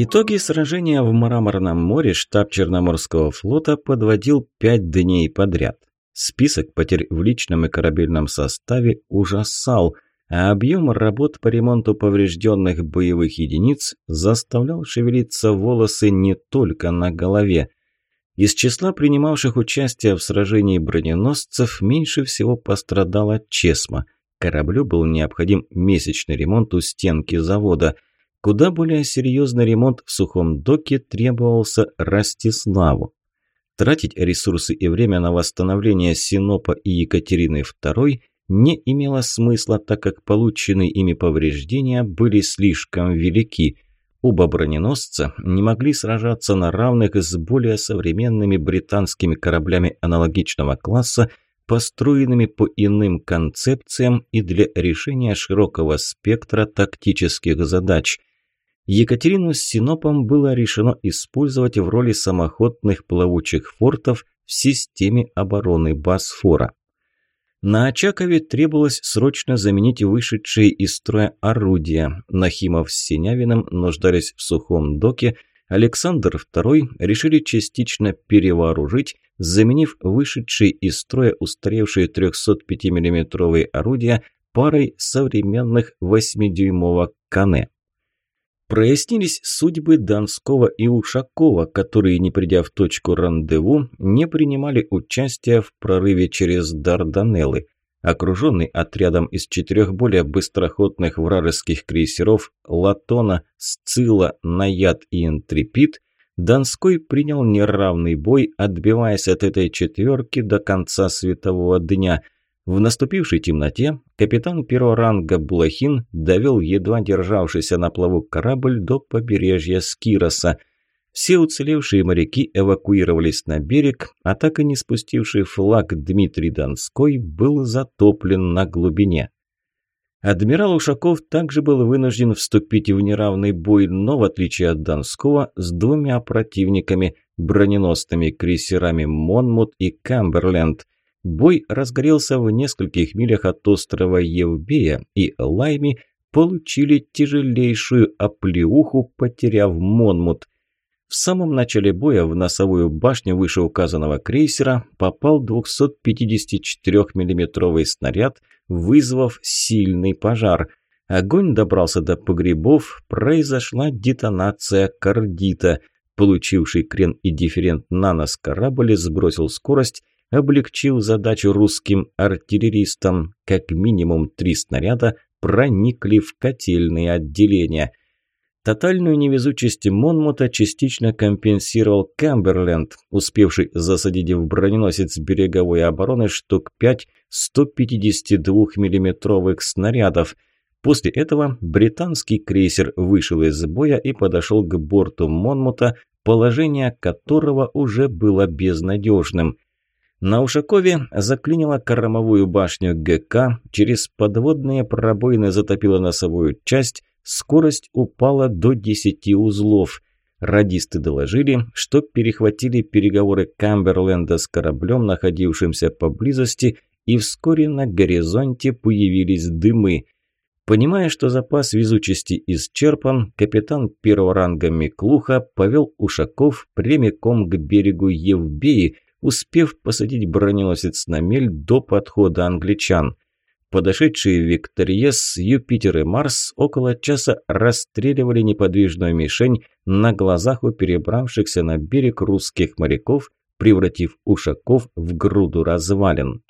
Итоги сражения в Мраморном море штаб Черноморского флота подводил пять дней подряд. Список потерь в личном и корабельном составе ужасал, а объем работ по ремонту поврежденных боевых единиц заставлял шевелиться волосы не только на голове. Из числа принимавших участие в сражении броненосцев меньше всего пострадала Чесма. Кораблю был необходим месячный ремонт у стенки завода. Куда более серьезный ремонт в сухом доке требовался Ростиславу. Тратить ресурсы и время на восстановление Синопа и Екатерины II не имело смысла, так как полученные ими повреждения были слишком велики – Оба броненосца не могли сражаться на равных с более современными британскими кораблями аналогичного класса, построенными по иным концепциям и для решения широкого спектра тактических задач. Екатерину с Синопом было решено использовать в роли самоходных плавучих фортов в системе обороны Босфора. На Очакове требовалось срочно заменить вышедшие из строя орудия. Нахимов с Синявиным нуждались в сухом доке. Александр II решили частично перевооружить, заменив вышедшие из строя устаревшие 305 миллиметровые орудия парой современных 8-дюймовок «Кане». Прояснились судьбы Донского и Ушакова, которые, не придя в точку рандеву, не принимали участия в прорыве через Дарданеллы. Окруженный отрядом из четырех более быстроходных вражеских крейсеров Латона, Сцилла, Наяд и Интрепид, Донской принял неравный бой, отбиваясь от этой четверки до конца светового дня – в наступившей темноте капитан первого ранга Блохин довел едва державшийся на плаву корабль до побережья Скироса. Все уцелевшие моряки эвакуировались на берег, а так и не спустивший флаг Дмитрий Донской был затоплен на глубине. Адмирал Ушаков также был вынужден вступить в неравный бой, но в отличие от Донского, с двумя противниками – броненосными крейсерами «Монмут» и «Камберленд», Бой разгорелся в нескольких милях от острова Евбея, и Лайми получили тяжелейшую оплеуху, потеряв Монмут. В самом начале боя в носовую башню вышеуказанного крейсера попал 254 миллиметровый снаряд, вызвав сильный пожар. Огонь добрался до погребов, произошла детонация кардита. Получивший крен и дифферент на нос корабль сбросил скорость облегчил задачу русским артиллеристам. Как минимум три снаряда проникли в котельные отделения. Тотальную невезучесть Монмута частично компенсировал Камберленд, успевший засадить в броненосец береговой обороны штук 5 152 миллиметровых снарядов. После этого британский крейсер вышел из боя и подошел к борту Монмута, положение которого уже было безнадежным – на Ушакове заклинило кормовую башню ГК, через подводные пробоины затопило носовую часть, скорость упала до 10 узлов. Радисты доложили, что перехватили переговоры Камберленда с кораблем, находившимся поблизости, и вскоре на горизонте появились дымы. Понимая, что запас везучести исчерпан, капитан первого ранга Миклуха повел Ушаков прямиком к берегу Евбеи, успев посадить броненосец на мель до подхода англичан. Подошедшие Викториес, Юпитер и Марс около часа расстреливали неподвижную мишень на глазах у перебравшихся на берег русских моряков, превратив ушаков в груду развалин.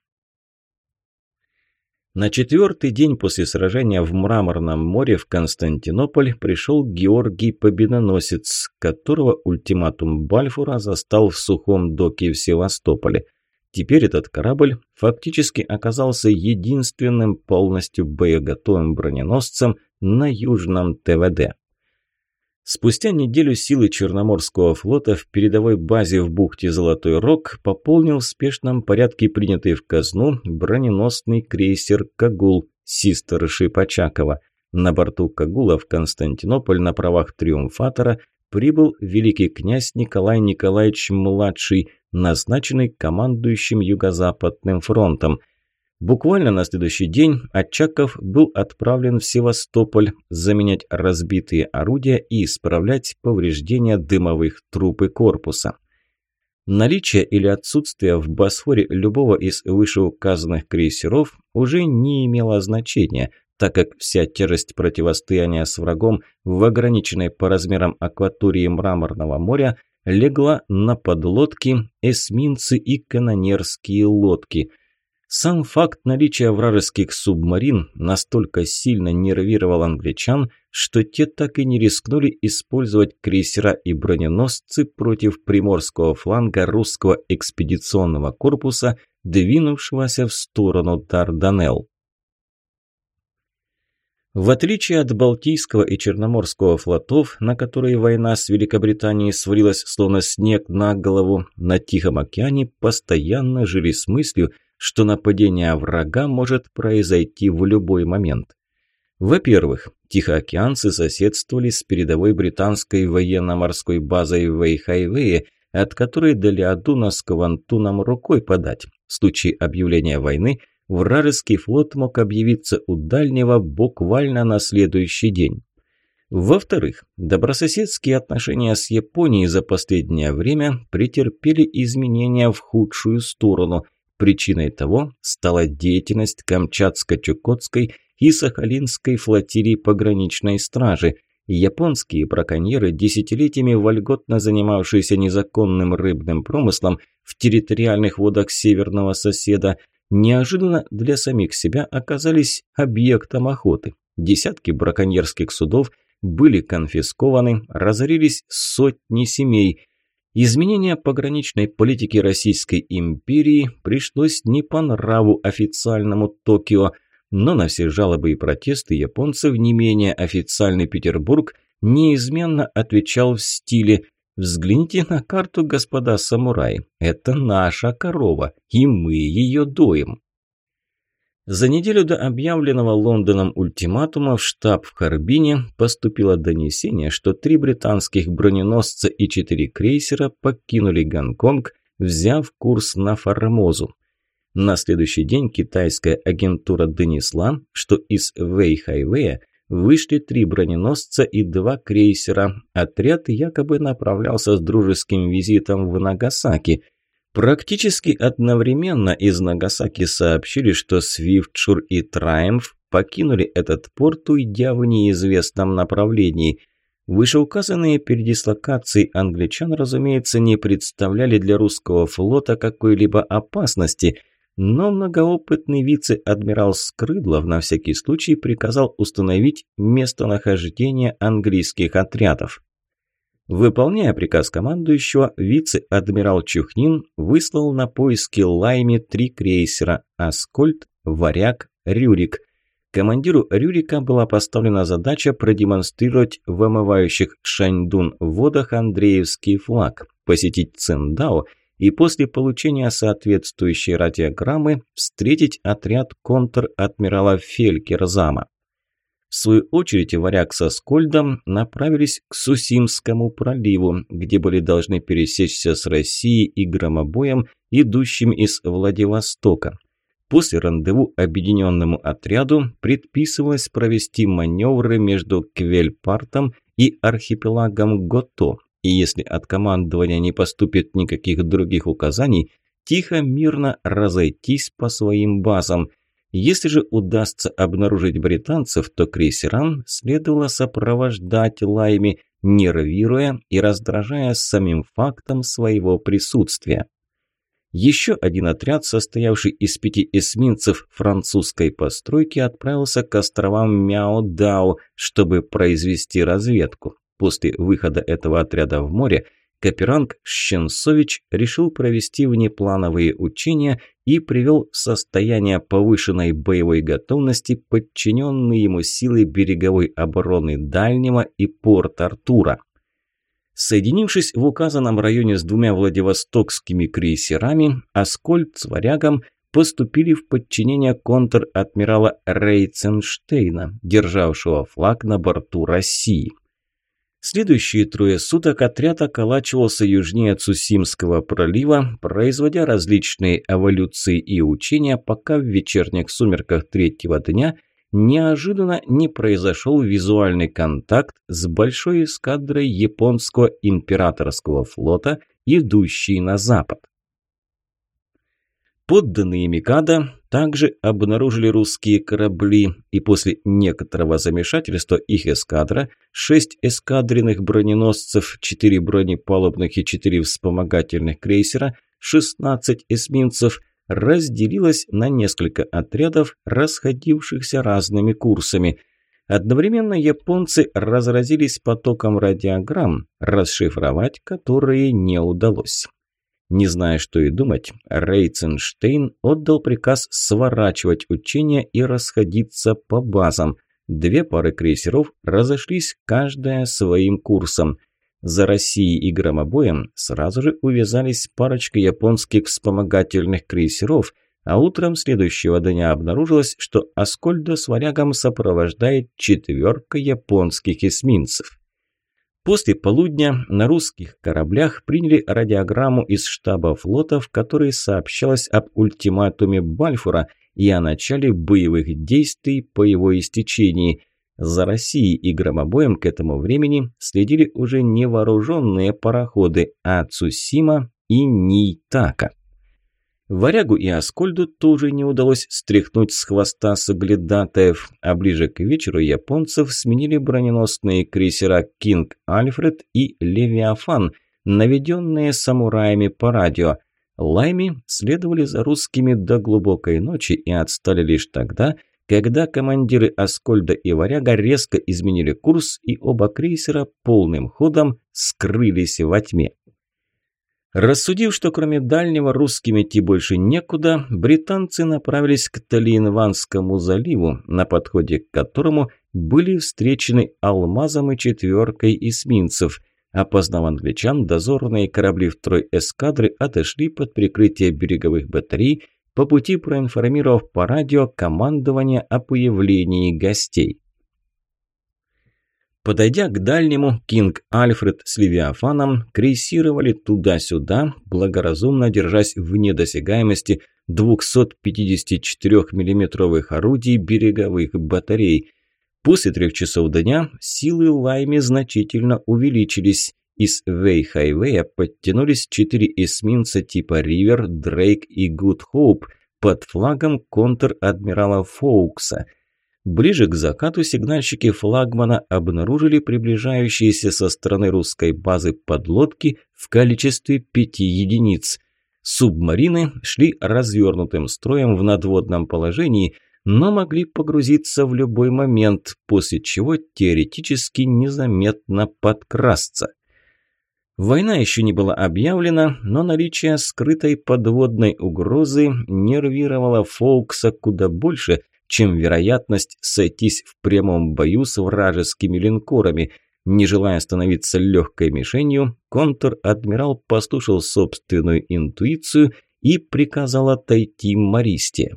На четвертый день после сражения в Мраморном море в Константинополь пришел Георгий Победоносец, которого ультиматум Бальфура застал в сухом доке в Севастополе. Теперь этот корабль фактически оказался единственным полностью боеготовым броненосцем на Южном ТВД. Спустя неделю силы Черноморского флота в передовой базе в бухте Золотой Рог пополнил в спешном порядке принятый в казну броненосный крейсер «Кагул» Систер Шипачакова. На борту «Кагула» в Константинополь на правах триумфатора прибыл великий князь Николай Николаевич-младший, назначенный командующим Юго-Западным фронтом. Буквально на следующий день Очаков был отправлен в Севастополь заменять разбитые орудия и исправлять повреждения дымовых труб и корпуса. Наличие или отсутствие в Босфоре любого из вышеуказанных крейсеров уже не имело значения, так как вся тяжесть противостояния с врагом в ограниченной по размерам акватории Мраморного моря легла на подлодки, эсминцы и канонерские лодки – сам факт наличия вражеских субмарин настолько сильно нервировал англичан, что те так и не рискнули использовать крейсера и броненосцы против приморского фланга русского экспедиционного корпуса, двинувшегося в сторону Дарданелл. В отличие от Балтийского и Черноморского флотов, на которые война с Великобританией свалилась словно снег на голову, на Тихом океане постоянно жили с мыслью – что нападение врага может произойти в любой момент. Во-первых, тихоокеанцы соседствовали с передовой британской военно-морской базой в Вейхайвее, от которой до Леодуна с Кавантуном рукой подать. В случае объявления войны вражеский флот мог объявиться у дальнего буквально на следующий день. Во-вторых, добрососедские отношения с Японией за последнее время претерпели изменения в худшую сторону – Причиной того стала деятельность Камчатско-Чукотской и Сахалинской флотилий пограничной стражи. Японские браконьеры, десятилетиями вольготно занимавшиеся незаконным рыбным промыслом в территориальных водах северного соседа, неожиданно для самих себя оказались объектом охоты. Десятки браконьерских судов были конфискованы, разорились сотни семей, Изменение пограничной политики Российской империи пришлось не по нраву официальному Токио, но на все жалобы и протесты японцев не менее официальный Петербург неизменно отвечал в стиле «Взгляните на карту, господа самураи, это наша корова, и мы ее доим». За неделю до объявленного Лондоном ультиматума в штаб в Харбине поступило донесение, что три британских броненосца и четыре крейсера покинули Гонконг, взяв курс на Формозу. На следующий день китайская агентура донесла, что из Вэйхайвея вышли три броненосца и два крейсера. Отряд якобы направлялся с дружеским визитом в Нагасаки – Практически одновременно из Нагасаки сообщили, что Свифтшур и Траймф покинули этот порт, уйдя в неизвестном направлении. Вышеуказанные передислокации англичан, разумеется, не представляли для русского флота какой-либо опасности, но многоопытный вице-адмирал Скрыдлов на всякий случай приказал установить местонахождение английских отрядов. Выполняя приказ командующего, вице-адмирал Чухнин выслал на поиски Лайми три крейсера «Аскольд», «Варяг», «Рюрик». Командиру Рюрика была поставлена задача продемонстрировать в омывающих Шаньдун водах Андреевский флаг, посетить Циндао и после получения соответствующей радиограммы встретить отряд контр-адмирала Фелькерзама. В свою очередь варяг со Скольдом направились к Сусимскому проливу, где были должны пересечься с Россией и громобоем, идущим из Владивостока. После рандеву объединенному отряду предписывалось провести маневры между Квельпартом и архипелагом Гото, и если от командования не поступит никаких других указаний, тихо, мирно разойтись по своим базам – если же удастся обнаружить британцев, то крейсерам следовало сопровождать Лайми, нервируя и раздражая самим фактом своего присутствия. Еще один отряд, состоявший из пяти эсминцев французской постройки, отправился к островам Мяо-Дао, чтобы произвести разведку. После выхода этого отряда в море Каперанг Щенсович решил провести внеплановые учения и привел в состояние повышенной боевой готовности подчиненные ему силы береговой обороны Дальнего и Порт-Артура. Соединившись в указанном районе с двумя Владивостокскими крейсерами, Аскольд с Варягом поступили в подчинение контр-адмирала Рейценштейна, державшего флаг на борту России. Следующие трое суток отряд околачивался южнее Цусимского пролива, производя различные эволюции и учения, пока в вечерних сумерках третьего дня неожиданно не произошел визуальный контакт с большой эскадрой японского императорского флота, идущей на запад. Подданные Микада также обнаружили русские корабли, и после некоторого замешательства их эскадра, шесть эскадренных броненосцев, четыре бронепалубных и четыре вспомогательных крейсера, 16 эсминцев, разделилась на несколько отрядов, расходившихся разными курсами. Одновременно японцы разразились потоком радиограмм, расшифровать которые не удалось. Не зная, что и думать, Рейценштейн отдал приказ сворачивать учения и расходиться по базам. Две пары крейсеров разошлись каждая своим курсом. За Россией и громобоем сразу же увязались парочка японских вспомогательных крейсеров, а утром следующего дня обнаружилось, что Аскольда с варягом сопровождает четверка японских эсминцев. После полудня на русских кораблях приняли радиограмму из штаба флота, в которой сообщалось об ультиматуме Бальфура и о начале боевых действий по его истечении. За Россией и громобоем к этому времени следили уже не вооруженные пароходы, а Цусима и Нейтака. Варягу и Аскольду тоже не удалось стряхнуть с хвоста соглядатаев, а ближе к вечеру японцев сменили броненосные крейсера «Кинг Альфред» и «Левиафан», наведенные самураями по радио. Лайми следовали за русскими до глубокой ночи и отстали лишь тогда, когда командиры Аскольда и Варяга резко изменили курс и оба крейсера полным ходом скрылись во тьме. Рассудив, что кроме дальнего русским идти больше некуда, британцы направились к Талиенванскому заливу, на подходе к которому были встречены алмазом и четверкой эсминцев. Опознав англичан, дозорные корабли второй эскадры отошли под прикрытие береговых батарей, по пути проинформировав по радио командование о появлении гостей. Подойдя к Дальнему, Кинг Альфред с Левиафаном крейсировали туда-сюда, благоразумно держась в недосягаемости 254 миллиметровых орудий береговых батарей. После трех часов дня силы Лайми значительно увеличились. Из Вейхайвея подтянулись четыре эсминца типа Ривер, Дрейк и Гуд Хоуп под флагом контр-адмирала Фоукса – Ближе к закату сигнальщики флагмана обнаружили приближающиеся со стороны русской базы подлодки в количестве пяти единиц. Субмарины шли развернутым строем в надводном положении, но могли погрузиться в любой момент, после чего теоретически незаметно подкрасться. Война еще не была объявлена, но наличие скрытой подводной угрозы нервировало Фоукса куда больше – чем вероятность сойтись в прямом бою с вражескими линкорами. Не желая становиться легкой мишенью, контр-адмирал послушал собственную интуицию и приказал отойти Маристе.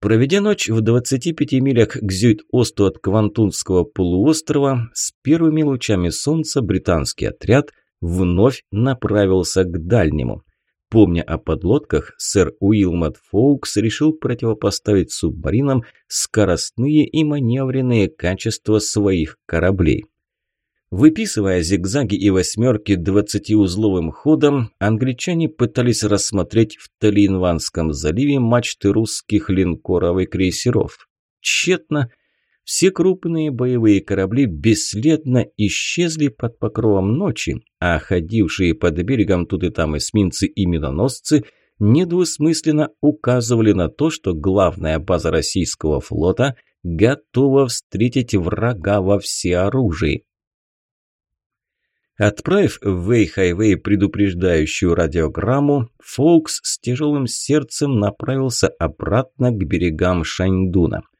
Проведя ночь в 25 милях к зюит-осту от Квантунского полуострова, с первыми лучами солнца британский отряд вновь направился к дальнему. Помня о подлодках, сэр Уилмот Фоукс решил противопоставить субмаринам скоростные и маневренные качества своих кораблей. Выписывая зигзаги и восьмерки двадцатиузловым ходом, англичане пытались рассмотреть в Талинванском заливе мачты русских линкоров и крейсеров. Тщетно все крупные боевые корабли бесследно исчезли под покровом ночи, а ходившие под берегом тут и там эсминцы и миноносцы недвусмысленно указывали на то, что главная база российского флота готова встретить врага во всеоружии. Отправив в Вейхайвей предупреждающую радиограмму, Фоукс с тяжелым сердцем направился обратно к берегам Шаньдуна –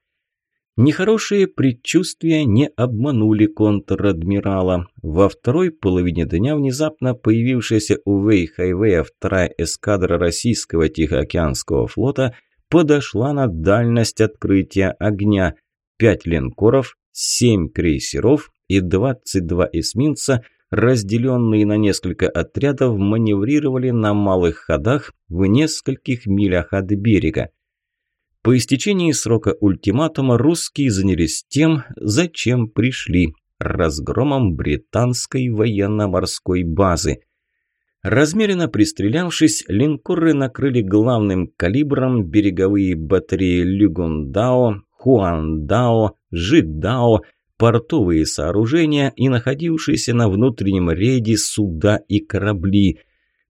Нехорошие предчувствия не обманули контр-адмирала. Во второй половине дня внезапно появившаяся у Вэй-Хайвея вторая эскадра российского Тихоокеанского флота подошла на дальность открытия огня. Пять линкоров, семь крейсеров, и 22 эсминца, разделенные на несколько отрядов, маневрировали на малых ходах в нескольких милях от берега. По истечении срока ультиматума русские занялись тем, зачем пришли – разгромом британской военно-морской базы. Размеренно пристрелявшись, линкоры накрыли главным калибром береговые батареи Люгундао, Хуандао, Жидао, портовые сооружения и находившиеся на внутреннем рейде суда и корабли.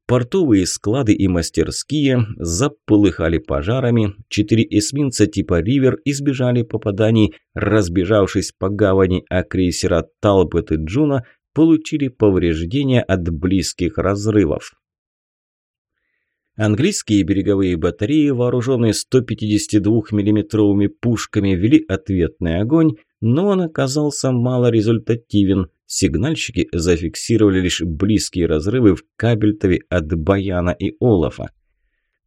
Портовые склады и мастерские заполыхали пожарами, четыре эсминца типа «Ривер» избежали попаданий, разбежавшись по гавани, а крейсера «Талбот» и «Джуна» получили повреждения от близких разрывов. Английские береговые батареи, вооруженные 152 миллиметровыми пушками, вели ответный огонь, но он оказался малорезультативен. Сигнальщики зафиксировали лишь близкие разрывы в Кабельтове от Баяна и Олафа.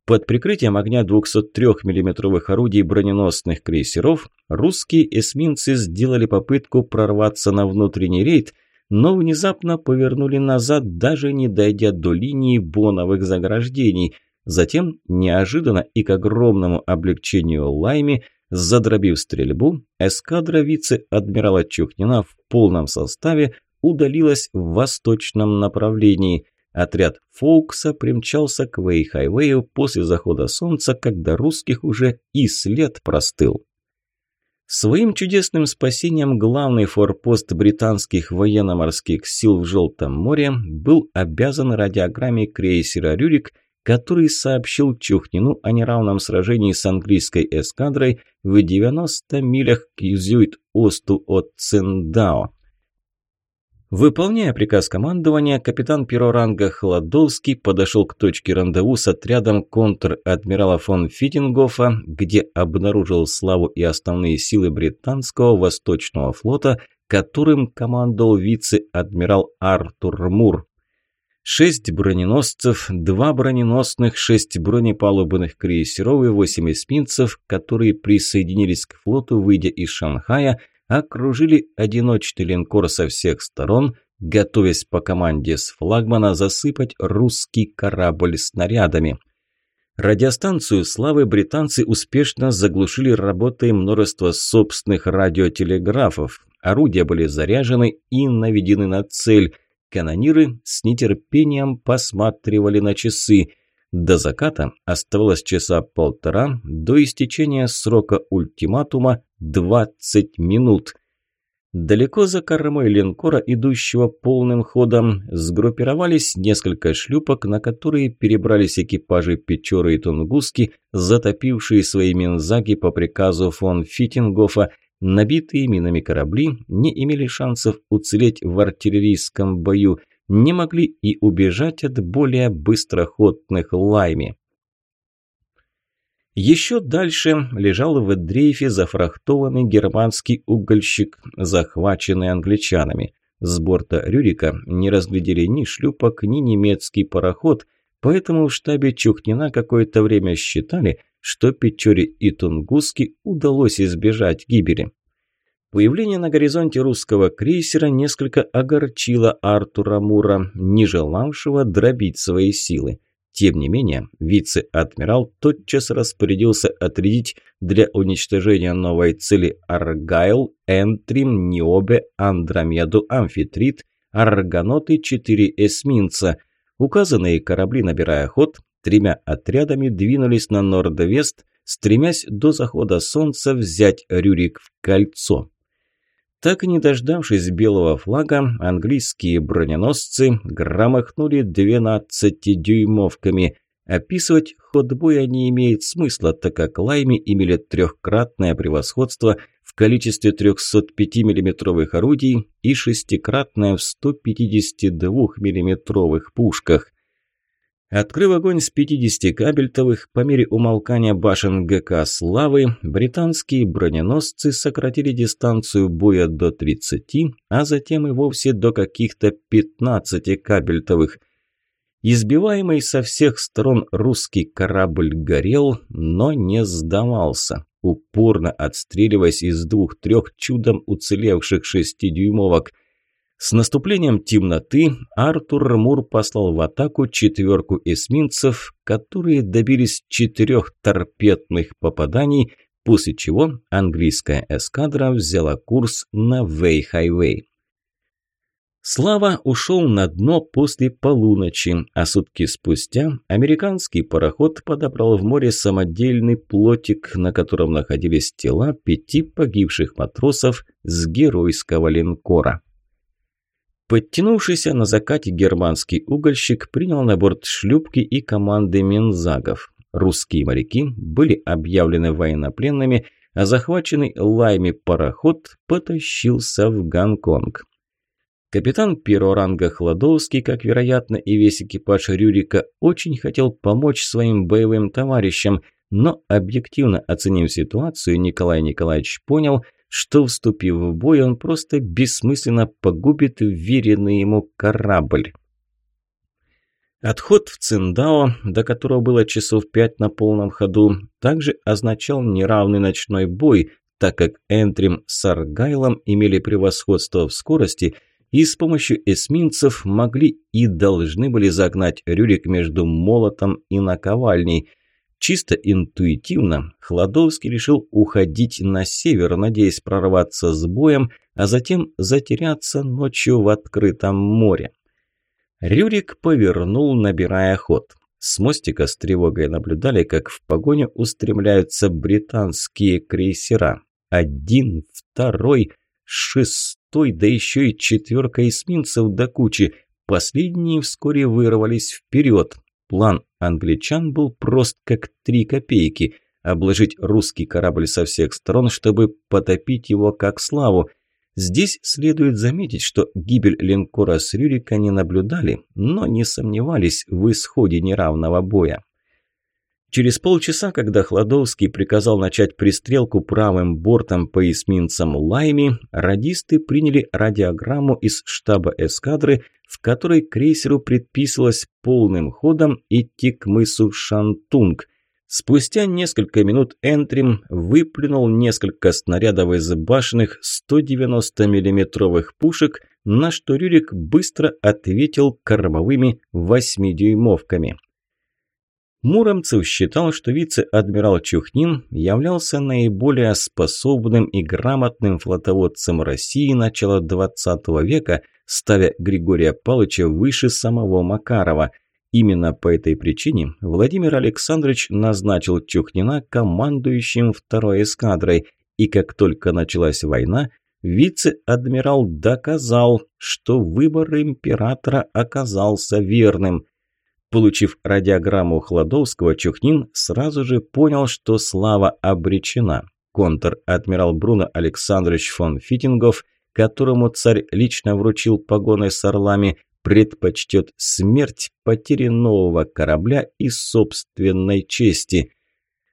Под прикрытием огня 203 миллиметровых орудий броненосных крейсеров русские эсминцы сделали попытку прорваться на внутренний рейд, но внезапно повернули назад, даже не дойдя до линии боновых заграждений. Затем, неожиданно и к огромному облегчению Лайми, задробив стрельбу, эскадра вице-адмирала Чухнина в полном составе удалилась в восточном направлении. Отряд Фоукса примчался к Вейхайвею после захода солнца, когда русских уже и след простыл. Своим чудесным спасением главный форпост британских военно-морских сил в Желтом море был обязан радиограмме крейсера «Рюрик», который сообщил Чухнину о неравном сражении с английской эскадрой в 90 милях к юзюит-осту от Циндао. Выполняя приказ командования, капитан первого ранга Хладовский подошел к точке рандеву с отрядом контр-адмирала фон Фитингофа, где обнаружил славу и основные силы британского Восточного флота, которым командовал вице-адмирал Артур Мур. Шесть броненосцев, два броненосных, шесть бронепалубных крейсеров и восемь эсминцев, которые присоединились к флоту, выйдя из Шанхая – окружили одиночный линкор со всех сторон, готовясь по команде с флагмана засыпать русский корабль снарядами. Радиостанцию «Славы» британцы успешно заглушили работой множества собственных радиотелеграфов. Орудия были заряжены и наведены на цель. Канониры с нетерпением посматривали на часы. До заката оставалось часа полтора, до истечения срока ультиматума 20 минут. Далеко за кормой линкора, идущего полным ходом, сгруппировались несколько шлюпок, на которые перебрались экипажи Печоры и Тунгуски, затопившие свои минзаги по приказу фон Фитингофа. Набитые минами корабли не имели шансов уцелеть в артиллерийском бою, не могли и убежать от более быстроходных лайми. Еще дальше лежал в дрейфе зафрахтованный германский угольщик, захваченный англичанами. С борта Рюрика не разглядели ни шлюпок, ни немецкий пароход, поэтому в штабе Чухнина какое-то время считали, что Печоре и Тунгуске удалось избежать гибели. Появление на горизонте русского крейсера несколько огорчило Артура Мура, не желавшего дробить свои силы. Тем не менее, вице-адмирал тотчас распорядился отрядить для уничтожения новой цели Аргайл, Энтрим, Ниобе, Андромеду, Амфитрит, Аргоноты, четыре эсминца. Указанные корабли, набирая ход, тремя отрядами двинулись на норд-вест, стремясь до захода солнца взять Рюрик в кольцо. Так и не дождавшись белого флага, английские броненосцы громохнули 12-дюймовками. Описывать ход боя не имеет смысла, так как лайми имели трехкратное превосходство в количестве 305 миллиметровых орудий и шестикратное в 152 миллиметровых пушках. Открыв огонь с 50 кабельтовых, по мере умолкания башен ГК «Славы», британские броненосцы сократили дистанцию боя до 30, а затем и вовсе до каких-то 15 кабельтовых. Избиваемый со всех сторон русский корабль горел, но не сдавался, упорно отстреливаясь из двух-трех чудом уцелевших шестидюймовок – С наступлением темноты Артур Мур послал в атаку четверку эсминцев, которые добились четырех торпедных попаданий, после чего английская эскадра взяла курс на Вэй-Хайвей. Слава ушел на дно после полуночи, а сутки спустя американский пароход подобрал в море самодельный плотик, на котором находились тела пяти погибших матросов с геройского линкора. Подтянувшийся на закате германский угольщик принял на борт шлюпки и команды Мензагов. Русские моряки были объявлены военнопленными, а захваченный лайми пароход потащился в Гонконг. Капитан первого ранга Хладовский, как вероятно и весь экипаж Рюрика, очень хотел помочь своим боевым товарищам, но объективно оценив ситуацию, Николай Николаевич понял – что, вступив в бой, он просто бессмысленно погубит веренный ему корабль. Отход в Циндао, до которого было часов пять на полном ходу, также означал неравный ночной бой, так как Энтрим с Аргайлом имели превосходство в скорости и с помощью эсминцев могли и должны были загнать Рюрик между молотом и наковальней – Чисто интуитивно Хладовский решил уходить на север, надеясь прорваться с боем, а затем затеряться ночью в открытом море. Рюрик повернул, набирая ход. С мостика с тревогой наблюдали, как в погоню устремляются британские крейсера. Один, второй, шестой, да еще и четверка эсминцев до кучи. Последние вскоре вырвались вперед. План англичан был прост как три копейки – обложить русский корабль со всех сторон, чтобы потопить его как славу. Здесь следует заметить, что гибель линкора с Рюрика не наблюдали, но не сомневались в исходе неравного боя. Через полчаса, когда Хладовский приказал начать пристрелку правым бортом по эсминцам Лайми, радисты приняли радиограмму из штаба эскадры, в которой крейсеру предписывалось полным ходом идти к мысу Шантунг. Спустя несколько минут Энтрим выплюнул несколько снарядов из башенных 190 миллиметровых пушек, на что Рюрик быстро ответил кормовыми восьмидюймовками. Муромцев считал, что вице-адмирал Чухнин являлся наиболее способным и грамотным флотоводцем России начала XX века, ставя Григория Павловича выше самого Макарова. Именно по этой причине Владимир Александрович назначил Чухнина командующим второй эскадрой, и как только началась война, вице-адмирал доказал, что выбор императора оказался верным – Получив радиограмму Хладовского, Чухнин сразу же понял, что слава обречена. Контр-адмирал Бруно Александрович фон Фитингов, которому царь лично вручил погоны с орлами, предпочтет смерть потери нового корабля и собственной чести.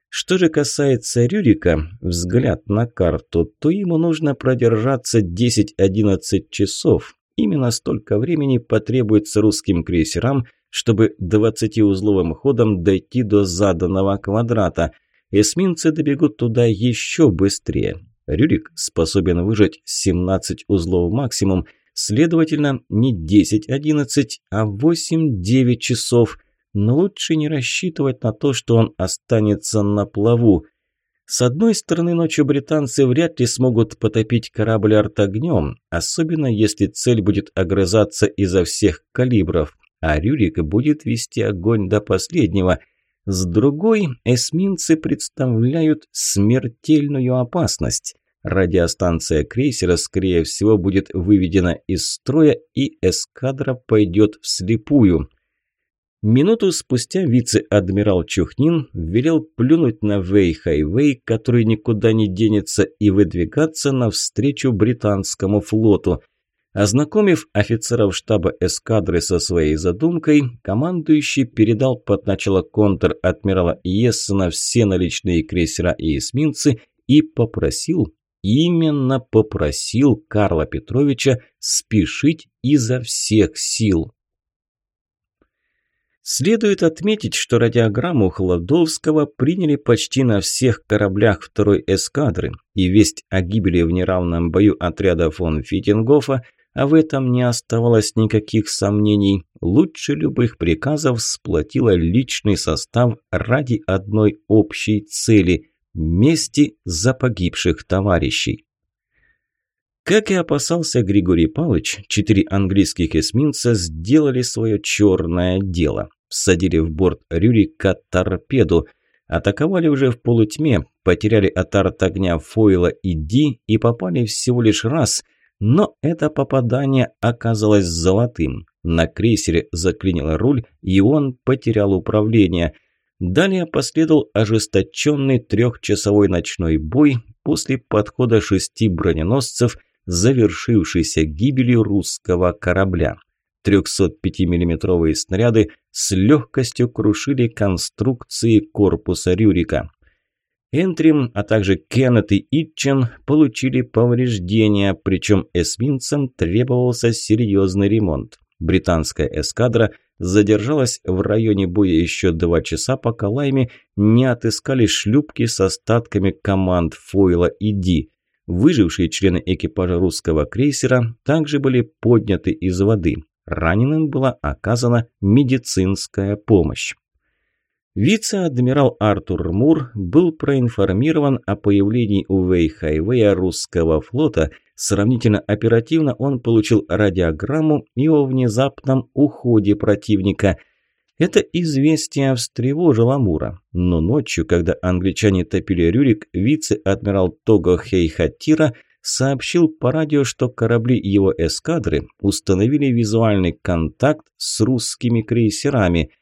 Что же касается Рюрика, взгляд на карту, то ему нужно продержаться 10-11 часов. Именно столько времени потребуется русским крейсерам – чтобы 20-узловым ходом дойти до заданного квадрата. Эсминцы добегут туда еще быстрее. Рюрик способен выжать 17 узлов максимум, следовательно, не 10-11, а 8-9 часов. Но лучше не рассчитывать на то, что он останется на плаву. С одной стороны, ночью британцы вряд ли смогут потопить корабль артогнем, особенно если цель будет огрызаться изо всех калибров а Рюрик будет вести огонь до последнего. С другой, эсминцы представляют смертельную опасность. Радиостанция крейсера, скорее всего, будет выведена из строя, и эскадра пойдет вслепую. Минуту спустя вице-адмирал Чухнин велел плюнуть на Вэй-Хайвей, который никуда не денется, и выдвигаться навстречу британскому флоту. Ознакомив офицеров штаба эскадры со своей задумкой, командующий передал под начало контр-адмирала Ессена все наличные крейсера и эсминцы и попросил, именно попросил Карла Петровича спешить изо всех сил. Следует отметить, что радиограмму Хладовского приняли почти на всех кораблях второй эскадры, и весть о гибели в неравном бою отряда фон Фитингофа а в этом не оставалось никаких сомнений, лучше любых приказов сплотила личный состав ради одной общей цели – мести за погибших товарищей. Как и опасался Григорий Павлович, четыре английских эсминца сделали свое черное дело. Всадили в борт Рюрика торпеду, атаковали уже в полутьме, потеряли от арт-огня Фойла и Ди и попали всего лишь раз – но это попадание оказалось золотым. На крейсере заклинило руль, и он потерял управление. Далее последовал ожесточенный трехчасовой ночной бой после подхода шести броненосцев, завершившийся гибелью русского корабля. 305 миллиметровые снаряды с легкостью крушили конструкции корпуса Рюрика. Энтрим, а также Кеннет и Итчен получили повреждения, причем эсминцам требовался серьезный ремонт. Британская эскадра задержалась в районе боя еще два часа, пока Лайми не отыскали шлюпки с остатками команд Фойла и Ди. Выжившие члены экипажа русского крейсера также были подняты из воды. Раненым была оказана медицинская помощь. Вице-адмирал Артур Мур был проинформирован о появлении у Вейхайвея русского флота. Сравнительно оперативно он получил радиограмму и о внезапном уходе противника. Это известие встревожило Мура, но ночью, когда англичане топили Рюрик, вице-адмирал Того Хейхатира сообщил по радио, что корабли его эскадры установили визуальный контакт с русскими крейсерами –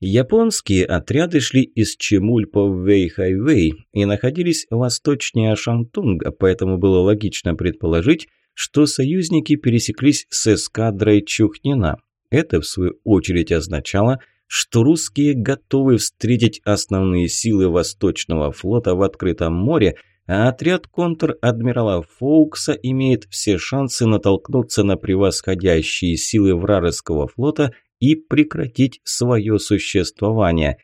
Японские отряды шли из Чемульпа в Вэйхайвэй и находились восточнее Шантунга, поэтому было логично предположить, что союзники пересеклись с эскадрой Чухнина. Это, в свою очередь, означало, что русские готовы встретить основные силы Восточного флота в открытом море, а отряд контр-адмирала Фоукса имеет все шансы натолкнуться на превосходящие силы вражеского флота – и прекратить свое существование.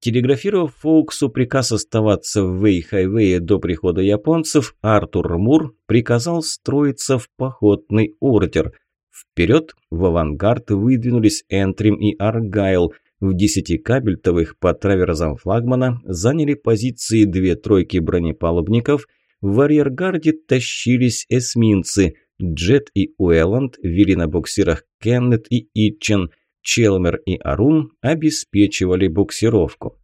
Телеграфировав Фоуксу приказ оставаться в Вейхайвее до прихода японцев, Артур Мур приказал строиться в походный ордер. Вперед в авангард выдвинулись Энтрим и Аргайл. В десяти кабельтовых по траверзам флагмана заняли позиции две тройки бронепалубников. В арьергарде тащились эсминцы – Джет и Уэлланд вели на буксирах Кеннет и Итчен, Челмер и Арун обеспечивали буксировку.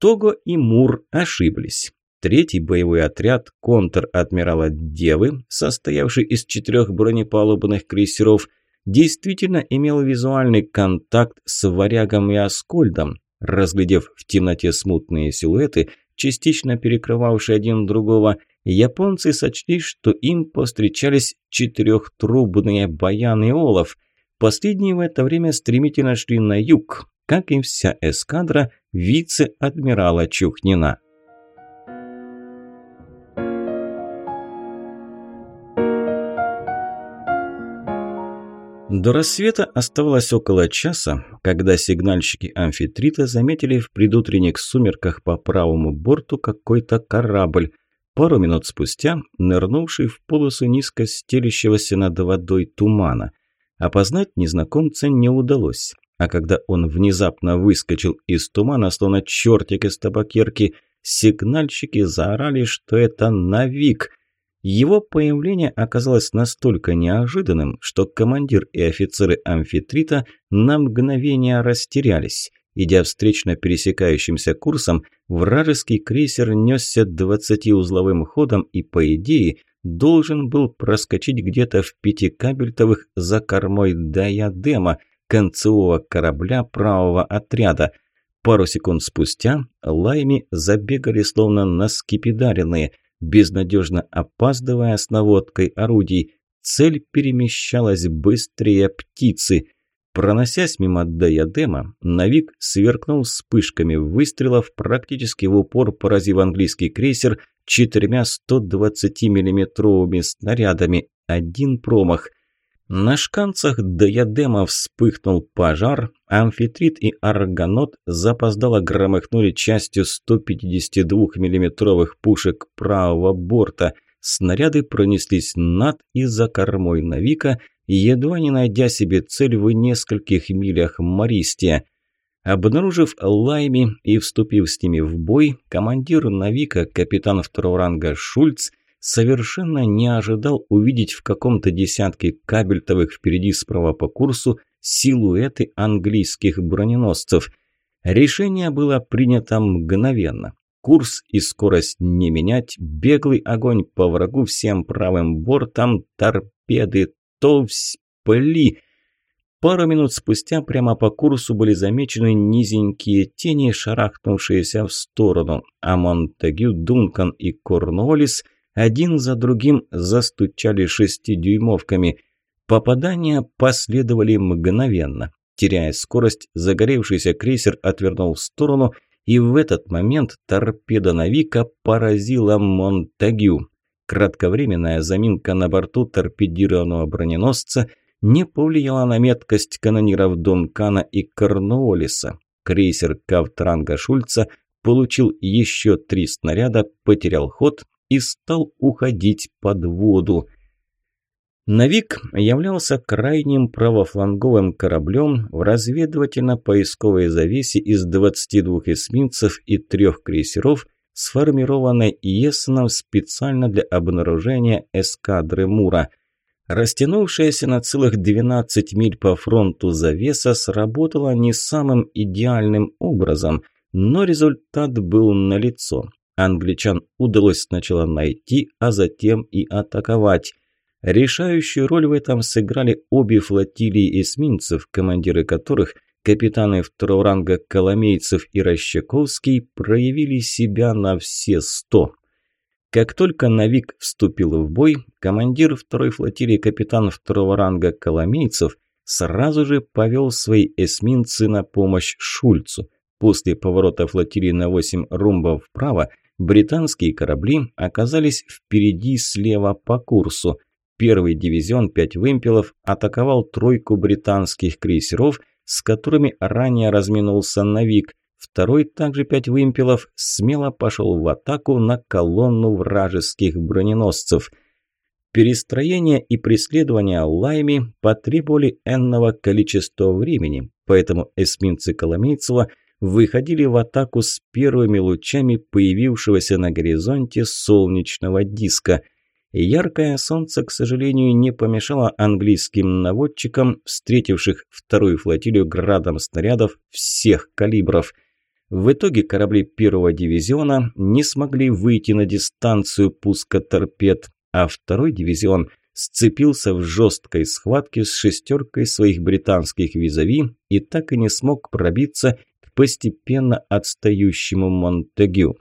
Того и Мур ошиблись. Третий боевой отряд контр-адмирала Девы, состоявший из четырех бронепалубных крейсеров, действительно имел визуальный контакт с Варягом и Аскольдом. Разглядев в темноте смутные силуэты, частично перекрывавшие один другого, японцы сочли, что им повстречались четырехтрубные баяны Олов. Последние в это время стремительно шли на юг, как и вся эскадра вице-адмирала Чухнина. До рассвета оставалось около часа, когда сигнальщики амфитрита заметили в предутренних сумерках по правому борту какой-то корабль – Пару минут спустя, нырнувший в полосу низко стелящегося над водой тумана. Опознать незнакомца не удалось, а когда он внезапно выскочил из тумана, словно чертик из табакерки, сигнальщики заорали, что это Навик. Его появление оказалось настолько неожиданным, что командир и офицеры амфитрита на мгновение растерялись. Идя встречно пересекающимся курсом, вражеский крейсер несся 20-узловым ходом и, по идее, должен был проскочить где-то в пяти кабельтовых за кормой Диадема, концевого корабля правого отряда. Пару секунд спустя лайми забегали словно наскипидаренные, безнадежно опаздывая с наводкой орудий. Цель перемещалась быстрее птицы – Проносясь мимо диадема, Навик сверкнул вспышками выстрелов, практически в упор поразив английский крейсер четырьмя 120 миллиметровыми снарядами. Один промах. На шканцах диадема вспыхнул пожар, амфитрит и аргонот запоздало громыхнули частью 152 миллиметровых пушек правого борта. снаряды пронеслись над и за кормой Навика, едва не найдя себе цель в нескольких милях Мористия. Обнаружив Лайми и вступив с ними в бой, командир Навика, капитан второго ранга Шульц, совершенно не ожидал увидеть в каком-то десятке кабельтовых впереди справа по курсу силуэты английских броненосцев. Решение было принято мгновенно. Курс и скорость не менять, беглый огонь по врагу всем правым бортом, торпеды, товсь, пыли. Пару минут спустя прямо по курсу были замечены низенькие тени, шарахнувшиеся в сторону, а Монтегю, Дункан и Корнуоллис один за другим застучали шестидюймовками. Попадания последовали мгновенно. Теряя скорость, загоревшийся крейсер отвернул в сторону, и в этот момент торпеда Навика поразила Монтагю. Кратковременная заминка на борту торпедированного броненосца не повлияла на меткость канониров Дункана и Корнуоллиса. Крейсер Кавтранга Шульца получил еще три снаряда, потерял ход и стал уходить под воду. Навик являлся крайним правофланговым кораблем в разведывательно-поисковой завесе из 22 эсминцев и трех крейсеров, сформированной Иессеном специально для обнаружения эскадры Мура. Растянувшаяся на целых 12 миль по фронту завеса сработала не самым идеальным образом, но результат был налицо. Англичан удалось сначала найти, а затем и атаковать – Решающую роль в этом сыграли обе флотилии эсминцев, командиры которых, капитаны второго ранга Коломейцев и Рощаковский, проявили себя на все сто. Как только Навик вступил в бой, командир второй флотилии капитан второго ранга Коломейцев сразу же повел свои эсминцы на помощь Шульцу. После поворота флотилии на 8 румбов вправо британские корабли оказались впереди слева по курсу. Первый дивизион «Пять вымпелов» атаковал тройку британских крейсеров, с которыми ранее разминулся Навик. Второй, также «Пять вымпелов», смело пошел в атаку на колонну вражеских броненосцев. Перестроение и преследование Лайми потребовали энного количества времени, поэтому эсминцы Коломейцева выходили в атаку с первыми лучами появившегося на горизонте солнечного диска – Яркое солнце, к сожалению, не помешало английским наводчикам, встретивших вторую флотилию градом снарядов всех калибров. В итоге корабли первого дивизиона не смогли выйти на дистанцию пуска торпед, а второй дивизион сцепился в жесткой схватке с шестеркой своих британских визави и так и не смог пробиться к постепенно отстающему Монтегю.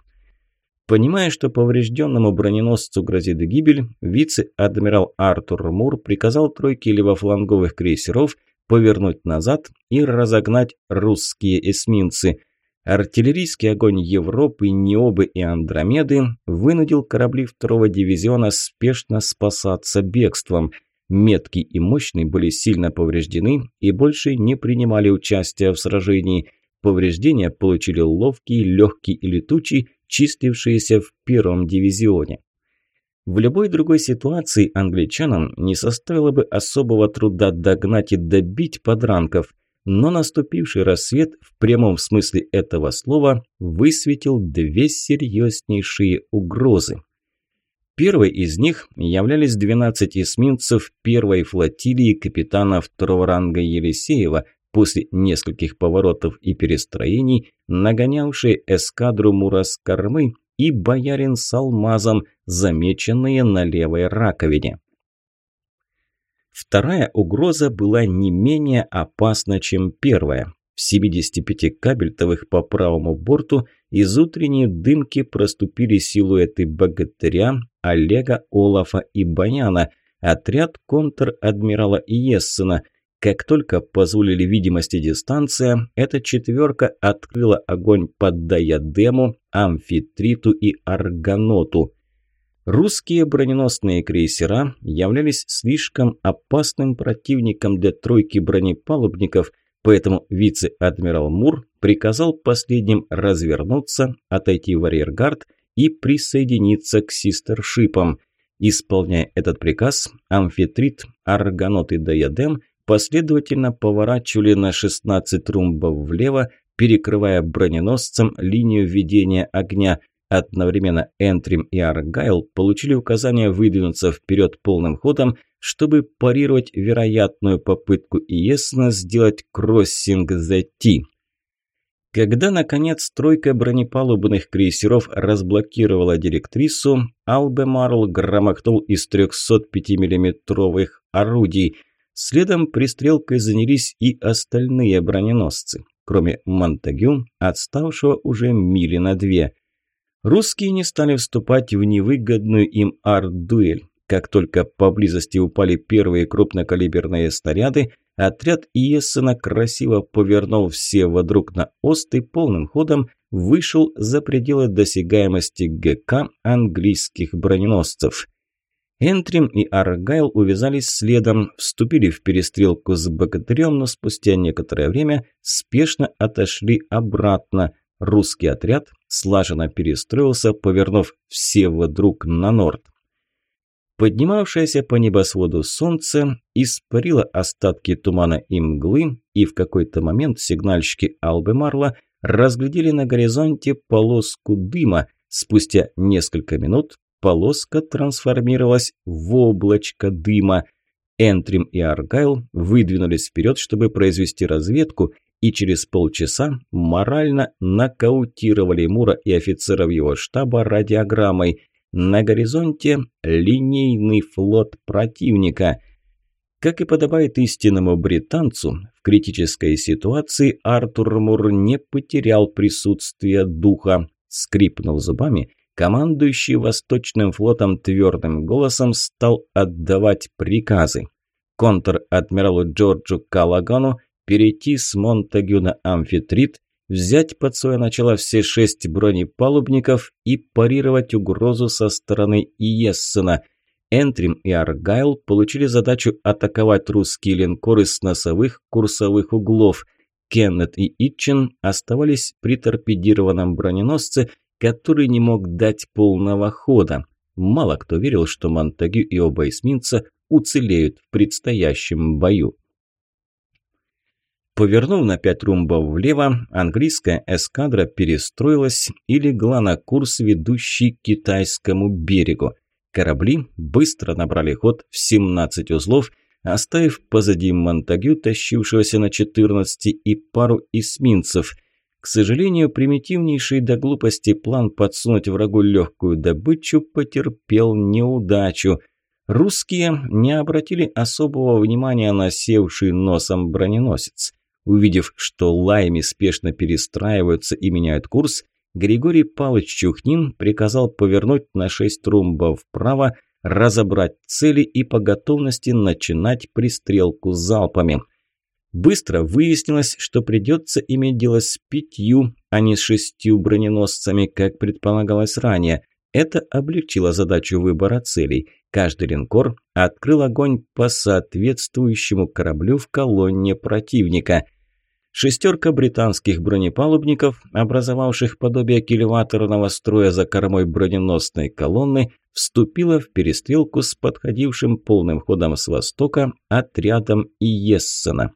Понимая, что поврежденному броненосцу грозит гибель, вице-адмирал Артур Мур приказал тройке левофланговых крейсеров повернуть назад и разогнать русские эсминцы. Артиллерийский огонь Европы, Необы и Андромеды вынудил корабли второго дивизиона спешно спасаться бегством. Меткий и мощный были сильно повреждены и больше не принимали участия в сражении. Повреждения получили ловкий, легкий и летучий, числившиеся в первом дивизионе. В любой другой ситуации англичанам не составило бы особого труда догнать и добить подранков, но наступивший рассвет в прямом смысле этого слова высветил две серьезнейшие угрозы. Первой из них являлись 12 эсминцев первой флотилии капитана второго ранга Елисеева, после нескольких поворотов и перестроений, нагонявшие эскадру Мура и боярин с алмазом, замеченные на левой раковине. Вторая угроза была не менее опасна, чем первая. В 75 кабельтовых по правому борту из утренней дымки проступили силуэты богатыря, Олега, Олафа и Баяна, отряд контр-адмирала Иессена – как только позволили видимость и дистанция, эта четверка открыла огонь по Диадему, Амфитриту и Аргоноту. Русские броненосные крейсера являлись слишком опасным противником для тройки бронепалубников, поэтому вице-адмирал Мур приказал последним развернуться, отойти в арьергард и присоединиться к систершипам – Исполняя этот приказ, амфитрит, аргонот и диадем последовательно поворачивали на 16 румбов влево, перекрывая броненосцем линию ведения огня. Одновременно Энтрим и Аргайл получили указание выдвинуться вперед полным ходом, чтобы парировать вероятную попытку Иесна сделать кроссинг за Ти. Когда, наконец, тройка бронепалубных крейсеров разблокировала директрису, Албемарл громохнул из 305 миллиметровых орудий. Следом пристрелкой занялись и остальные броненосцы, кроме Монтагю, отставшего уже мили на две. Русские не стали вступать в невыгодную им арт-дуэль. Как только поблизости упали первые крупнокалиберные снаряды, Отряд Иессена красиво повернул все вокруг на ост и полным ходом вышел за пределы досягаемости ГК английских броненосцев. Энтрим и Аргайл увязались следом, вступили в перестрелку с богатырем, но спустя некоторое время спешно отошли обратно. Русский отряд слаженно перестроился, повернув все вокруг на норд. Поднимавшееся по небосводу солнце испарило остатки тумана и мглы, и в какой-то момент сигнальщики Албемарла разглядели на горизонте полоску дыма. Спустя несколько минут полоска трансформировалась в облачко дыма. Энтрим и Аргайл выдвинулись вперед, чтобы произвести разведку, и через полчаса морально нокаутировали Мура и офицеров его штаба радиограммой – на горизонте линейный флот противника. Как и подобает истинному британцу, в критической ситуации Артур Мур не потерял присутствие духа. Скрипнув зубами, командующий Восточным флотом твердым голосом стал отдавать приказы. Контр-адмиралу Джорджу Калагану перейти с Монтагю на Амфитрит взять под свое начало все шесть бронепалубников и парировать угрозу со стороны Иессена. Энтрим и Аргайл получили задачу атаковать русские линкоры с носовых курсовых углов. Кеннет и Итчин оставались при торпедированном броненосце, который не мог дать полного хода. Мало кто верил, что Монтагю и оба эсминца уцелеют в предстоящем бою. Повернув на пять румбов влево, английская эскадра перестроилась и легла на курс, ведущий к китайскому берегу. Корабли быстро набрали ход в 17 узлов, оставив позади Монтагю, тащившегося на 14 и пару эсминцев. К сожалению, примитивнейший до глупости план подсунуть врагу легкую добычу потерпел неудачу. Русские не обратили особого внимания на севший носом броненосец. Увидев, что лайми спешно перестраиваются и меняют курс, Григорий Павлович Чухнин приказал повернуть на шесть румбов вправо, разобрать цели и по готовности начинать пристрелку залпами. Быстро выяснилось, что придется иметь дело с пятью, а не с шестью броненосцами, как предполагалось ранее. Это облегчило задачу выбора целей. Каждый линкор открыл огонь по соответствующему кораблю в колонне противника – Шестерка британских бронепалубников, образовавших подобие кильваторного строя за кормой броненосной колонны, вступила в перестрелку с подходившим полным ходом с востока отрядом Иессена.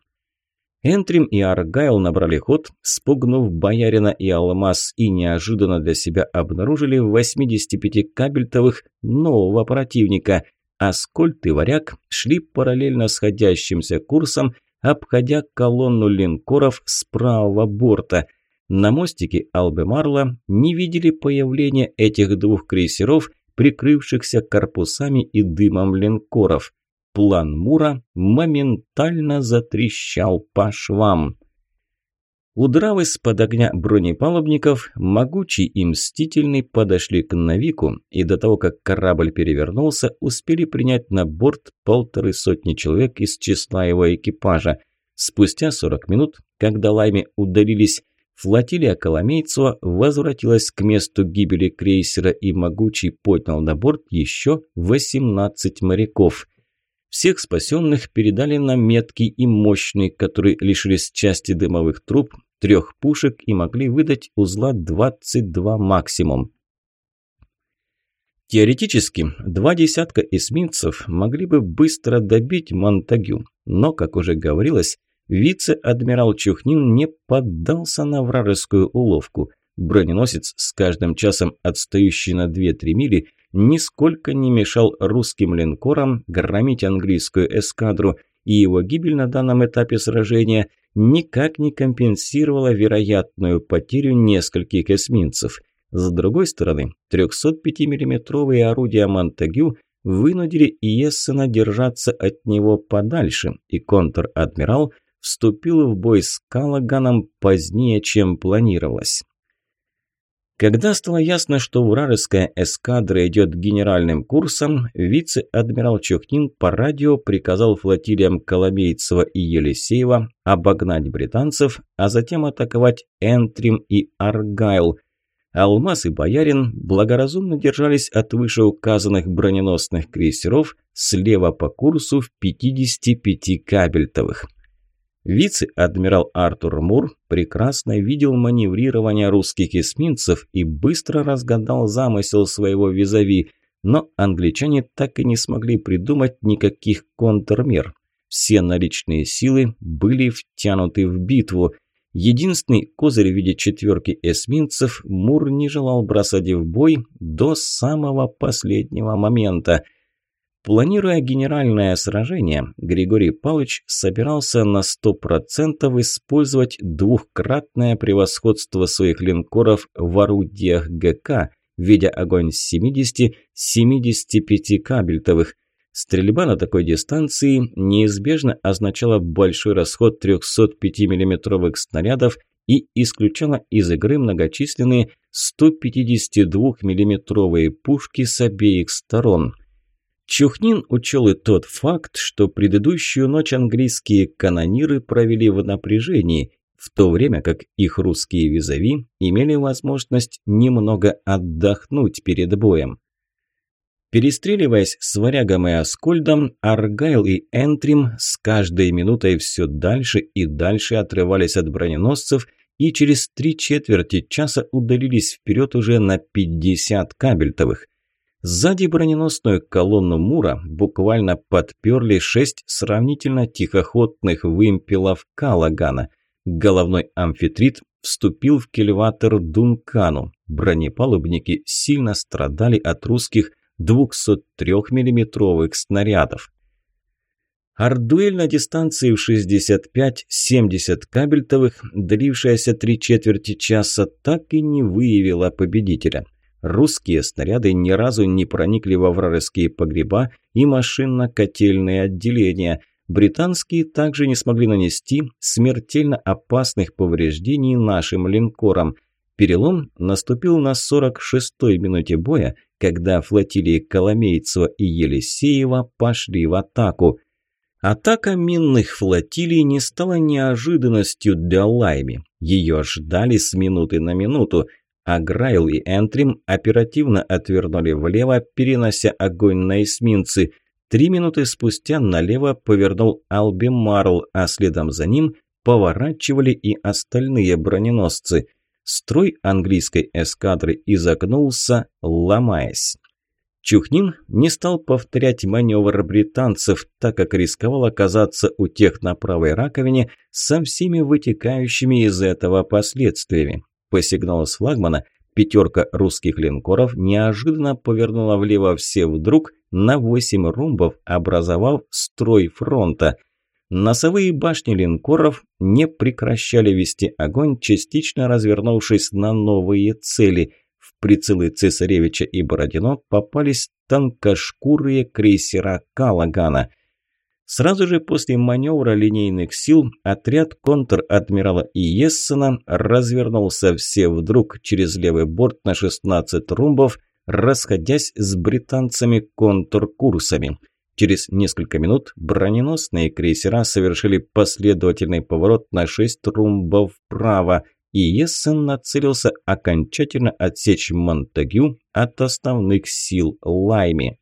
Энтрим и Аргайл набрали ход, спугнув Боярина и Алмаз и неожиданно для себя обнаружили в 85 кабельтовых нового противника. Аскольд и Варяг шли параллельно сходящимся курсом – обходя колонну линкоров с правого борта. На мостике Албемарла не видели появления этих двух крейсеров, прикрывшихся корпусами и дымом линкоров. План Мура моментально затрещал по швам. Удрав из-под огня бронепалубников, могучий и мстительный подошли к Навику, и до того, как корабль перевернулся, успели принять на борт полторы сотни человек из числа его экипажа. Спустя 40 минут, когда лайми удалились, флотилия Коломейцева возвратилась к месту гибели крейсера и могучий поднял на борт еще 18 моряков – всех спасенных передали на меткий и мощный, которые лишились части дымовых труб, трех пушек и могли выдать узла 22 максимум. Теоретически, два десятка эсминцев могли бы быстро добить Монтагю, но, как уже говорилось, вице-адмирал Чухнин не поддался на вражескую уловку. Броненосец, с каждым часом отстающий на 2-3 мили, нисколько не мешал русским линкорам громить английскую эскадру, и его гибель на данном этапе сражения никак не компенсировала вероятную потерю нескольких эсминцев. С другой стороны, 305 миллиметровые орудия Монтагю вынудили Иессена держаться от него подальше, и контр-адмирал вступил в бой с Калаганом позднее, чем планировалось. Когда стало ясно, что вражеская эскадра идет генеральным курсом, вице-адмирал Чухнин по радио приказал флотилиям Коломейцева и Елисеева обогнать британцев, а затем атаковать Энтрим и Аргайл. Алмаз и Боярин благоразумно держались от вышеуказанных броненосных крейсеров слева по курсу в 55 кабельтовых. Вице-адмирал Артур Мур прекрасно видел маневрирование русских эсминцев и быстро разгадал замысел своего визави, но англичане так и не смогли придумать никаких контрмер. Все наличные силы были втянуты в битву. Единственный козырь в виде четверки эсминцев Мур не желал бросать в бой до самого последнего момента – Планируя генеральное сражение, Григорий Павлович собирался на 100% использовать двухкратное превосходство своих линкоров в орудиях ГК, ведя огонь с 70-75 кабельтовых. Стрельба на такой дистанции неизбежно означала большой расход 305 миллиметровых снарядов и исключала из игры многочисленные 152 миллиметровые пушки с обеих сторон – Чухнин учел и тот факт, что предыдущую ночь английские канониры провели в напряжении, в то время как их русские визави имели возможность немного отдохнуть перед боем. Перестреливаясь с Варягом и Аскольдом, Аргайл и Энтрим с каждой минутой все дальше и дальше отрывались от броненосцев и через три четверти часа удалились вперед уже на 50 кабельтовых. Сзади броненосную колонну Мура буквально подперли шесть сравнительно тихоходных вымпелов Калагана. Головной амфитрит вступил в кельватор Дункану. Бронепалубники сильно страдали от русских 203 миллиметровых снарядов. Ардуэль на дистанции в 65-70 кабельтовых, длившаяся три четверти часа, так и не выявила победителя – Русские снаряды ни разу не проникли во вражеские погреба и машинно-котельные отделения. Британские также не смогли нанести смертельно опасных повреждений нашим линкорам. Перелом наступил на 46-й минуте боя, когда флотилии Коломейцева и Елисеева пошли в атаку. Атака минных флотилий не стала неожиданностью для Лайми. Ее ждали с минуты на минуту – а Грайл и Энтрим оперативно отвернули влево, перенося огонь на эсминцы. Три минуты спустя налево повернул Алби Марл, а следом за ним поворачивали и остальные броненосцы. Строй английской эскадры изогнулся, ломаясь. Чухнин не стал повторять маневр британцев, так как рисковал оказаться у тех на правой раковине со всеми вытекающими из этого последствиями. По сигналу с флагмана пятерка русских линкоров неожиданно повернула влево все вдруг на 8 румбов, образовав строй фронта. Носовые башни линкоров не прекращали вести огонь, частично развернувшись на новые цели. В прицелы Цесаревича и Бородино попались тонкошкурые крейсера Калагана. Сразу же после маневра линейных сил отряд контр-адмирала Иессена развернулся все вдруг через левый борт на 16 румбов, расходясь с британцами контркурсами. Через несколько минут броненосные крейсера совершили последовательный поворот на 6 румбов вправо, и Ессен нацелился окончательно отсечь Монтагю от основных сил Лайми.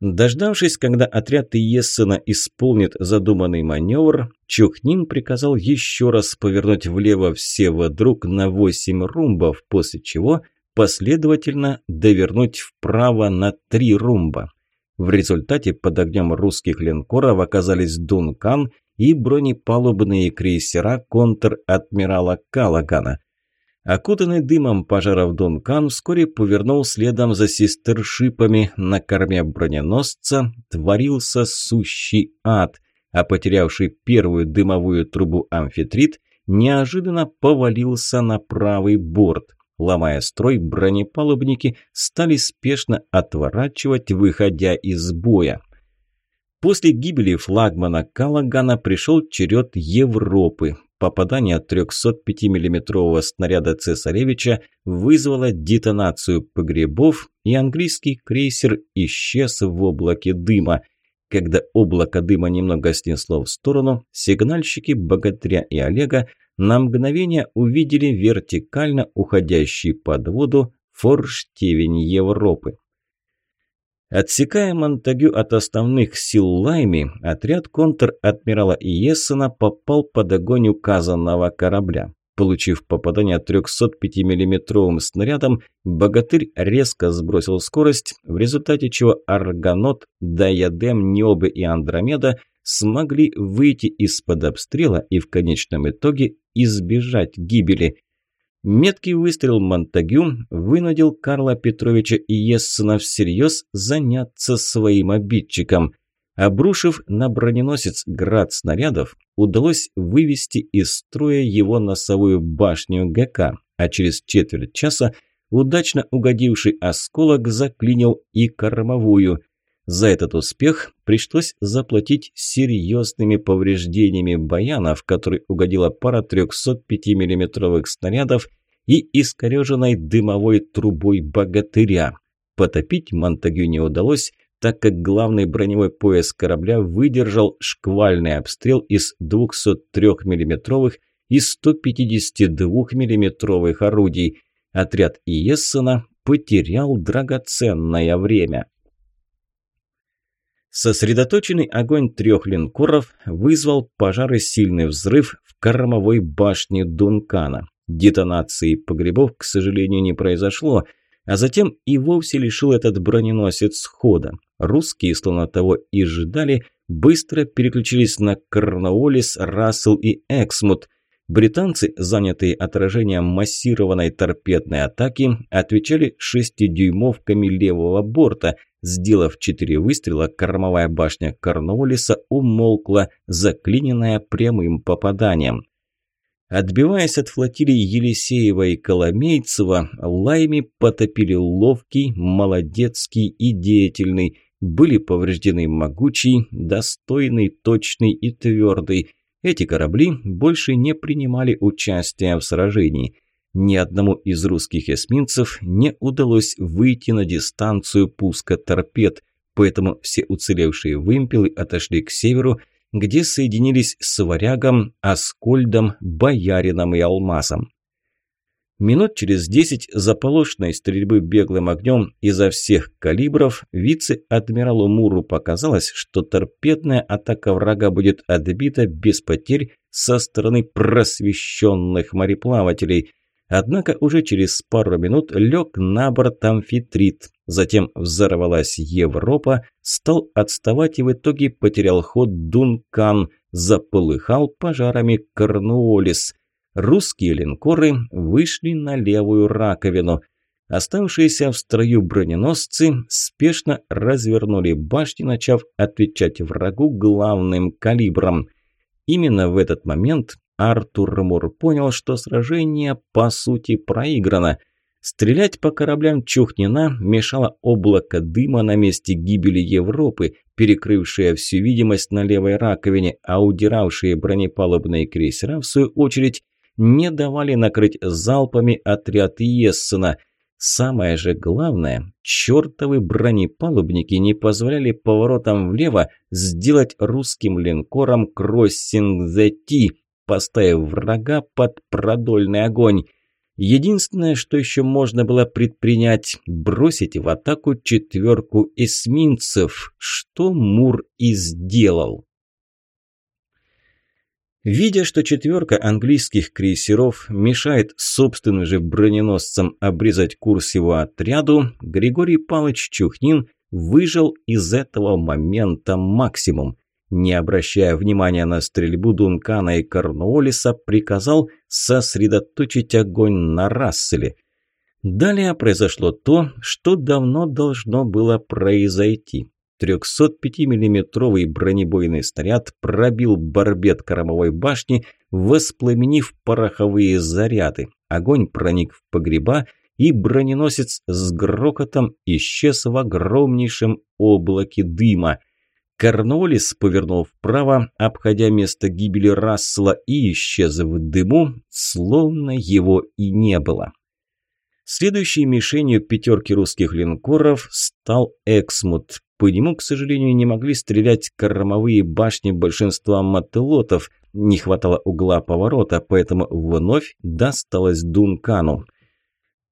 Дождавшись, когда отряд Иессена исполнит задуманный маневр, Чухнин приказал еще раз повернуть влево все вдруг на восемь румбов, после чего последовательно довернуть вправо на три румба. В результате под огнем русских линкоров оказались «Дункан» и бронепалубные крейсера контр-адмирала Калагана. Окутанный дымом пожаров «Дункан» вскоре повернул следом за сестершипами на корме броненосца, творился сущий ад, а потерявший первую дымовую трубу амфитрит неожиданно повалился на правый борт. Ломая строй, бронепалубники стали спешно отворачивать, выходя из боя. После гибели флагмана Калагана пришел черед Европы. Попадание 305 миллиметрового снаряда «Цесаревича» вызвало детонацию погребов, и английский крейсер исчез в облаке дыма. Когда облако дыма немного снесло в сторону, сигнальщики «Богатыря» и «Олега» на мгновение увидели вертикально уходящий под воду форштевень Европы. Отсекая Монтагю от основных сил Лайми, отряд контр-адмирала Иессена попал под огонь указанного корабля. Получив попадание 305 миллиметровым снарядом, богатырь резко сбросил скорость, в результате чего Аргонот, Диадем, Необе и Андромеда смогли выйти из-под обстрела и в конечном итоге избежать гибели. Меткий выстрел Монтагю вынудил Карла Петровича и Ессена всерьез заняться своим обидчиком. Обрушив на броненосец град снарядов, удалось вывести из строя его носовую башню ГК, а через четверть часа удачно угодивший осколок заклинил и кормовую. За этот успех пришлось заплатить серьезными повреждениями баяна, в который угодила пара 305 миллиметровых снарядов и искореженной дымовой трубой богатыря. Потопить Монтагю не удалось, так как главный броневой пояс корабля выдержал шквальный обстрел из 203 миллиметровых и 152 миллиметровых орудий. Отряд Иессена потерял драгоценное время. Сосредоточенный огонь трех линкоров вызвал пожар и сильный взрыв в кормовой башне Дункана. Детонации погребов, к сожалению, не произошло, а затем и вовсе лишил этот броненосец хода. Русские, словно того и ждали, быстро переключились на Корнуоллис, Рассел и Эксмут. Британцы, занятые отражением массированной торпедной атаки, отвечали шестидюймовками левого борта – Сделав четыре выстрела, кормовая башня Корнуоллиса умолкла, заклиненная прямым попаданием. Отбиваясь от флотилии Елисеева и Коломейцева, Лайми потопили ловкий, молодецкий и деятельный. Были повреждены могучий, достойный, точный и твердый. Эти корабли больше не принимали участия в сражении – ни одному из русских эсминцев не удалось выйти на дистанцию пуска торпед, поэтому все уцелевшие вымпелы отошли к северу, где соединились с Варягом, Аскольдом, Боярином и Алмазом. Минут через десять заполошенной стрельбы беглым огнем изо всех калибров вице-адмиралу Муру показалось, что торпедная атака врага будет отбита без потерь со стороны просвещенных мореплавателей – Однако уже через пару минут лег на борт амфитрит. Затем взорвалась Европа, стал отставать и в итоге потерял ход Дункан, заполыхал пожарами Корнуоллис. Русские линкоры вышли на левую раковину. Оставшиеся в строю броненосцы спешно развернули башни, начав отвечать врагу главным калибром. Именно в этот момент Артур Мур понял, что сражение по сути проиграно. Стрелять по кораблям Чухнина мешало облако дыма на месте гибели Европы, перекрывшее всю видимость на левой раковине, а удиравшие бронепалубные крейсера, в свою очередь, не давали накрыть залпами отряд Ессена. Самое же главное, чертовы бронепалубники не позволяли поворотам влево сделать русским линкорам «Кроссинг the T», поставив врага под продольный огонь. Единственное, что еще можно было предпринять – бросить в атаку четверку эсминцев, что Мур и сделал. Видя, что четверка английских крейсеров мешает собственным же броненосцам обрезать курс его отряду, Григорий Палыч Чухнин выжил из этого момента максимум. Не обращая внимания на стрельбу Дункана и Корнуоллиса, приказал сосредоточить огонь на Расселе. Далее произошло то, что давно должно было произойти. 305 миллиметровый бронебойный снаряд пробил барбет кормовой башни, воспламенив пороховые заряды. Огонь проник в погреба, и броненосец с грохотом исчез в огромнейшем облаке дыма. Корнуоллис повернул вправо, обходя место гибели Рассела и исчез в дыму, словно его и не было. Следующей мишенью пятерки русских линкоров стал Эксмут. По нему, к сожалению, не могли стрелять кормовые башни большинства мотылотов, не хватало угла поворота, поэтому вновь досталось Дункану.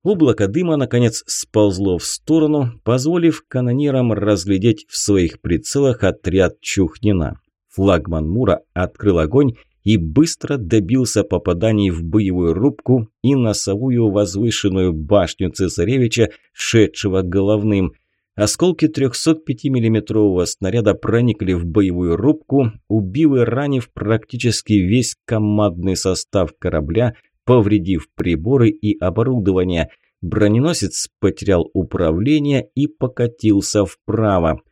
Облако дыма, наконец, сползло в сторону, позволив канонирам разглядеть в своих прицелах отряд Чухнина. Флагман Мура открыл огонь и быстро добился попаданий в боевую рубку и носовую возвышенную башню цесаревича, шедшего головным. Осколки 305 миллиметрового снаряда проникли в боевую рубку, убив и ранив практически весь командный состав корабля, повредив приборы и оборудование. Броненосец потерял управление и покатился вправо.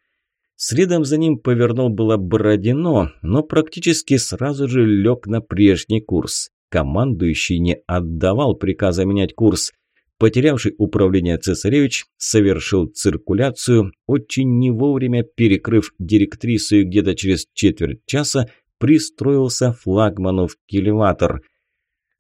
Следом за ним повернул было Бородино, но практически сразу же лег на прежний курс. Командующий не отдавал приказа менять курс. Потерявший управление цесаревич совершил циркуляцию, очень не вовремя перекрыв директрису и где-то через четверть часа пристроился флагману в кильватор –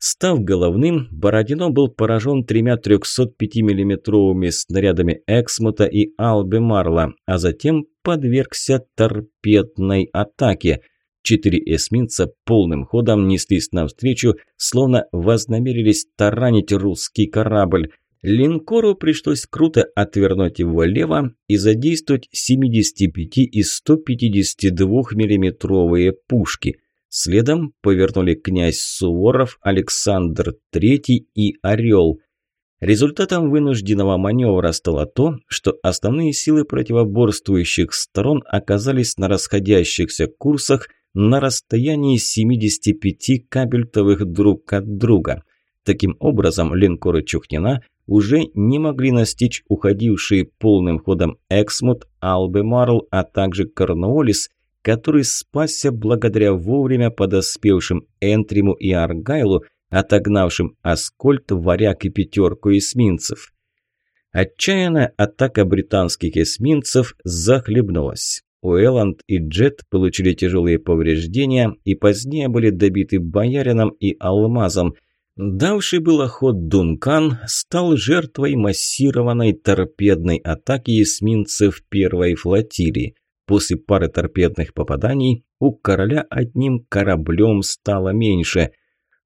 Став головным, Бородино был поражен тремя 305 миллиметровыми снарядами Эксмута и Албе Марла, а затем подвергся торпедной атаке. Четыре эсминца полным ходом неслись навстречу, словно вознамерились таранить русский корабль. Линкору пришлось круто отвернуть его влево и задействовать 75 и 152 миллиметровые пушки – Следом повернули князь Суворов, Александр III и Орел. Результатом вынужденного маневра стало то, что основные силы противоборствующих сторон оказались на расходящихся курсах на расстоянии 75 кабельтовых друг от друга. Таким образом, линкоры Чухнина уже не могли настичь уходившие полным ходом Эксмут, Албемарл, а также Корнуоллис – который спасся благодаря вовремя подоспевшим Энтриму и Аргайлу, отогнавшим Аскольд, Варяг и пятерку эсминцев. Отчаянная атака британских эсминцев захлебнулась. Уэлланд и Джет получили тяжелые повреждения и позднее были добиты Боярином и Алмазом. Давший было ход Дункан стал жертвой массированной торпедной атаки эсминцев первой флотилии. После пары торпедных попаданий у короля одним кораблем стало меньше.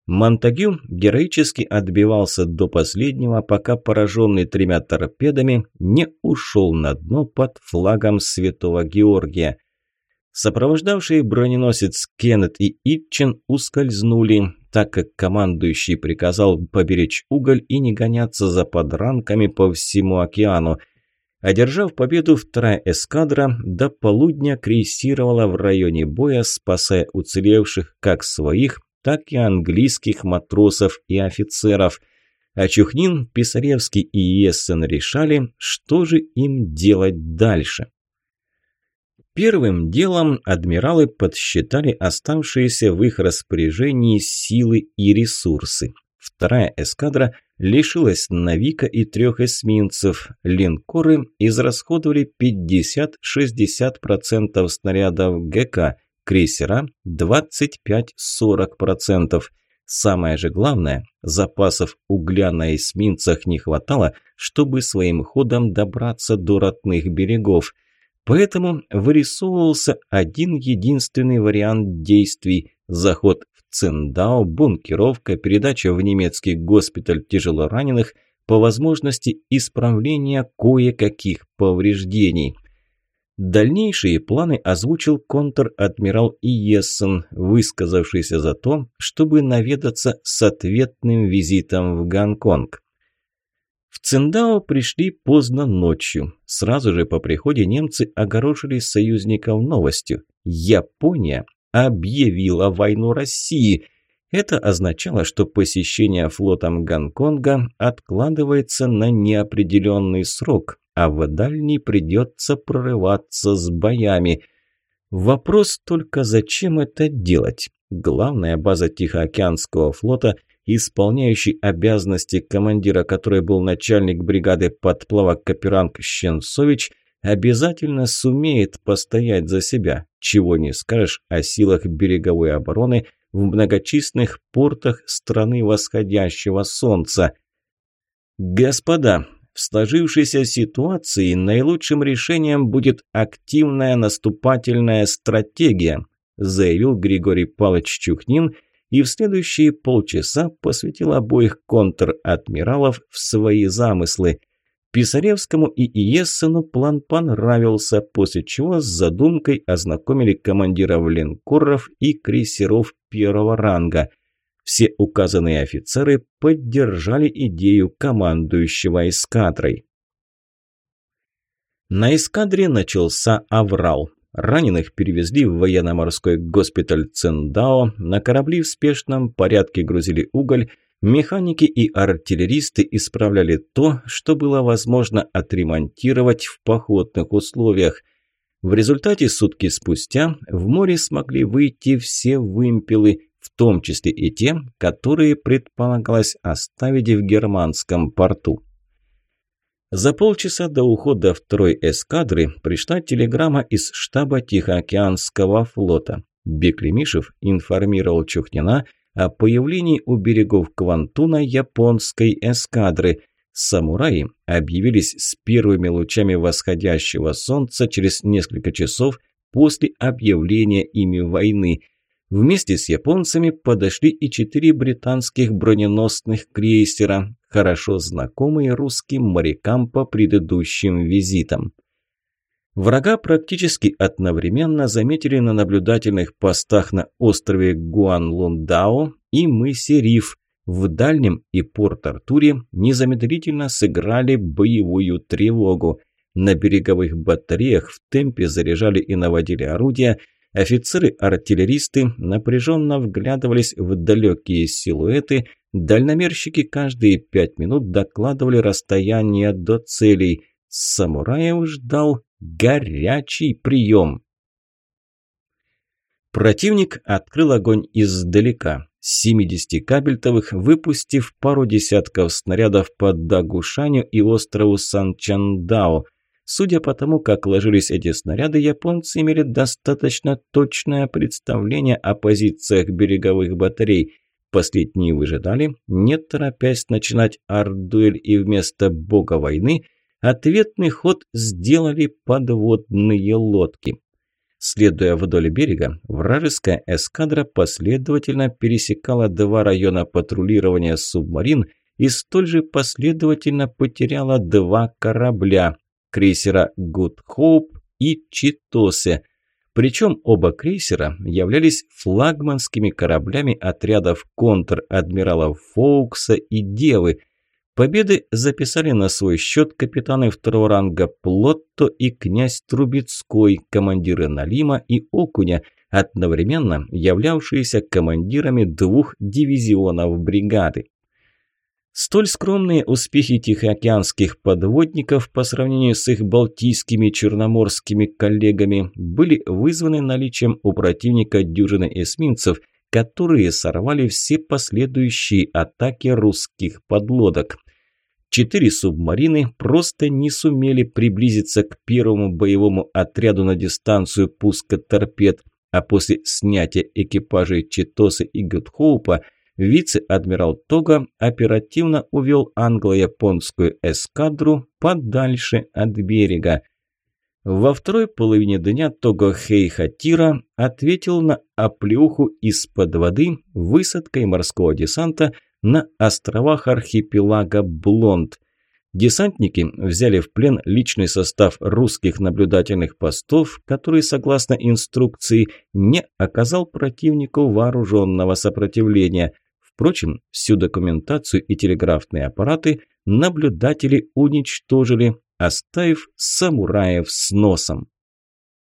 Монтагю героически отбивался до последнего, пока пораженный тремя торпедами не ушел на дно под флагом Святого Георгия. Сопровождавшие броненосец Кеннет и Итчен ускользнули, так как командующий приказал поберечь уголь и не гоняться за подранками по всему океану – Одержав победу, вторая эскадра до полудня крейсировала в районе боя, спасая уцелевших как своих, так и английских матросов и офицеров. А Чухнин, Писаревский и Ессен решали, что же им делать дальше. Первым делом адмиралы подсчитали оставшиеся в их распоряжении силы и ресурсы. Вторая эскадра лишилась Навика и трех эсминцев. Линкоры израсходовали 50-60% снарядов ГК, крейсера 25-40%. Самое же главное, запасов угля на эсминцах не хватало, чтобы своим ходом добраться до родных берегов. Поэтому вырисовывался один единственный вариант действий – заход Циндао, бункеровка, передача в немецкий госпиталь тяжелораненых, по возможности исправления кое-каких повреждений. Дальнейшие планы озвучил контр-адмирал Иессен, высказавшийся за то, чтобы наведаться с ответным визитом в Гонконг. В Циндао пришли поздно ночью. Сразу же по приходе немцы огорошили союзников новостью. Япония объявила войну России. Это означало, что посещение флотом Гонконга откладывается на неопределенный срок, а в дальний придется прорываться с боями. Вопрос только, зачем это делать? Главная база Тихоокеанского флота, исполняющий обязанности командира, который был начальник бригады подплавок Каперанг Щенцович, обязательно сумеет постоять за себя, чего не скажешь о силах береговой обороны в многочисленных портах страны восходящего солнца. «Господа, в сложившейся ситуации наилучшим решением будет активная наступательная стратегия, заявил Григорий Павлович Чухнин и в следующие полчаса посвятил обоих контр-адмиралов в свои замыслы. Писаревскому и Иессену план понравился, после чего с задумкой ознакомили командиров линкоров и крейсеров первого ранга – все указанные офицеры поддержали идею командующего эскадрой. На эскадре начался аврал. Раненых перевезли в военно-морской госпиталь Циндао, на корабли в спешном порядке грузили уголь, механики и артиллеристы исправляли то, что было возможно отремонтировать в походных условиях. В результате сутки спустя в море смогли выйти все вымпелы, в том числе и те, которые предполагалось оставить в германском порту. За полчаса до ухода второй эскадры пришла телеграмма из штаба Тихоокеанского флота. Беклемишев информировал Чухнина о появлении у берегов Квантуна японской эскадры. Самураи объявились с первыми лучами восходящего солнца через несколько часов после объявления ими войны – Вместе с японцами подошли и четыре британских броненосных крейсера, хорошо знакомые русским морякам по предыдущим визитам. Врага практически одновременно заметили на наблюдательных постах на острове Гуанлундао и мысе Риф. В Дальнем и Порт-Артуре незамедлительно сыграли боевую тревогу. На береговых батареях в темпе заряжали и наводили орудия – Офицеры-артиллеристы напряженно вглядывались в далекие силуэты, дальномерщики каждые пять минут докладывали расстояние до целей. Самураев ждал горячий прием. Противник открыл огонь издалека. 70 кабельтовых, выпустив пару десятков снарядов под Дагушаню и острову Сан-Чандао – Судя по тому, как ложились эти снаряды, японцы имели достаточно точное представление о позициях береговых батарей. Последние выжидали, не торопясь начинать ардуэль и вместо бога войны ответный ход сделали подводные лодки. Следуя вдоль берега, вражеская эскадра последовательно пересекала два района патрулирования субмарин и столь же последовательно потеряла два корабля, крейсера «Good Hope» и «Читосе». Причем оба крейсера являлись флагманскими кораблями отрядов контр-адмиралов Фоукса и Девы. Победы записали на свой счет капитаны второго ранга Плотто и князь Трубецкой, командиры Налима и Окуня, одновременно являвшиеся командирами двух дивизионов бригады. Столь скромные успехи тихоокеанских подводников по сравнению с их балтийскими черноморскими коллегами были вызваны наличием у противника дюжины эсминцев, которые сорвали все последующие атаки русских подлодок. Четыре субмарины просто не сумели приблизиться к первому боевому отряду на дистанцию пуска торпед, а после снятия экипажей Читоса и Гудхоупа – вице-адмирал Тога оперативно увел англо-японскую эскадру подальше от берега. Во второй половине дня Того Хейхатира ответил на оплеуху из-под воды высадкой морского десанта на островах архипелага Блонд. Десантники взяли в плен личный состав русских наблюдательных постов, который, согласно инструкции, не оказал противнику вооруженного сопротивления. Впрочем, всю документацию и телеграфные аппараты наблюдатели уничтожили, оставив самураев с носом.